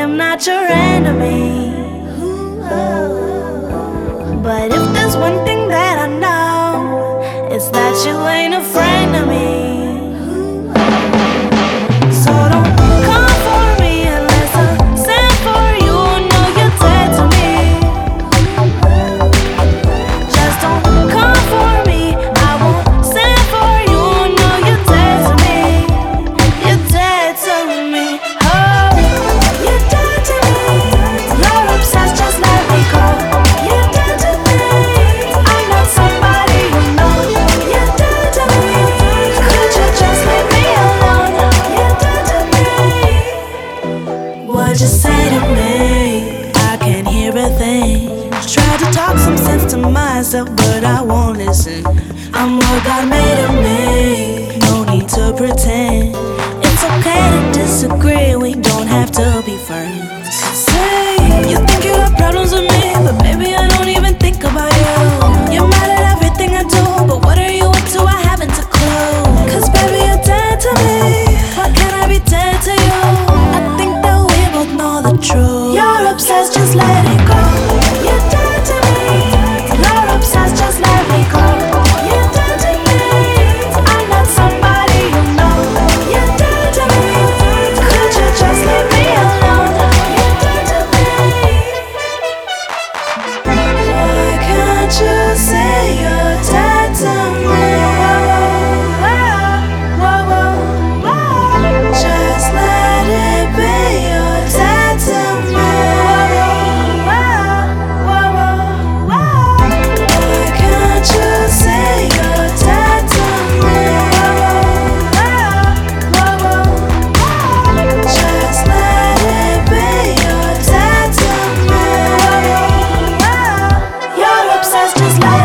am not your enemy. But if what you say to me. I can't hear a thing. Try to talk some sense to myself, but I won't listen. I'm what God made of me. No need to pretend. control. You're obsessed, just let it go. You did to me. You're obsessed, just let me go. You did to me. I'm not somebody you know. You did to me. Could you just leave me alone? You did to me. Why can't you say you just like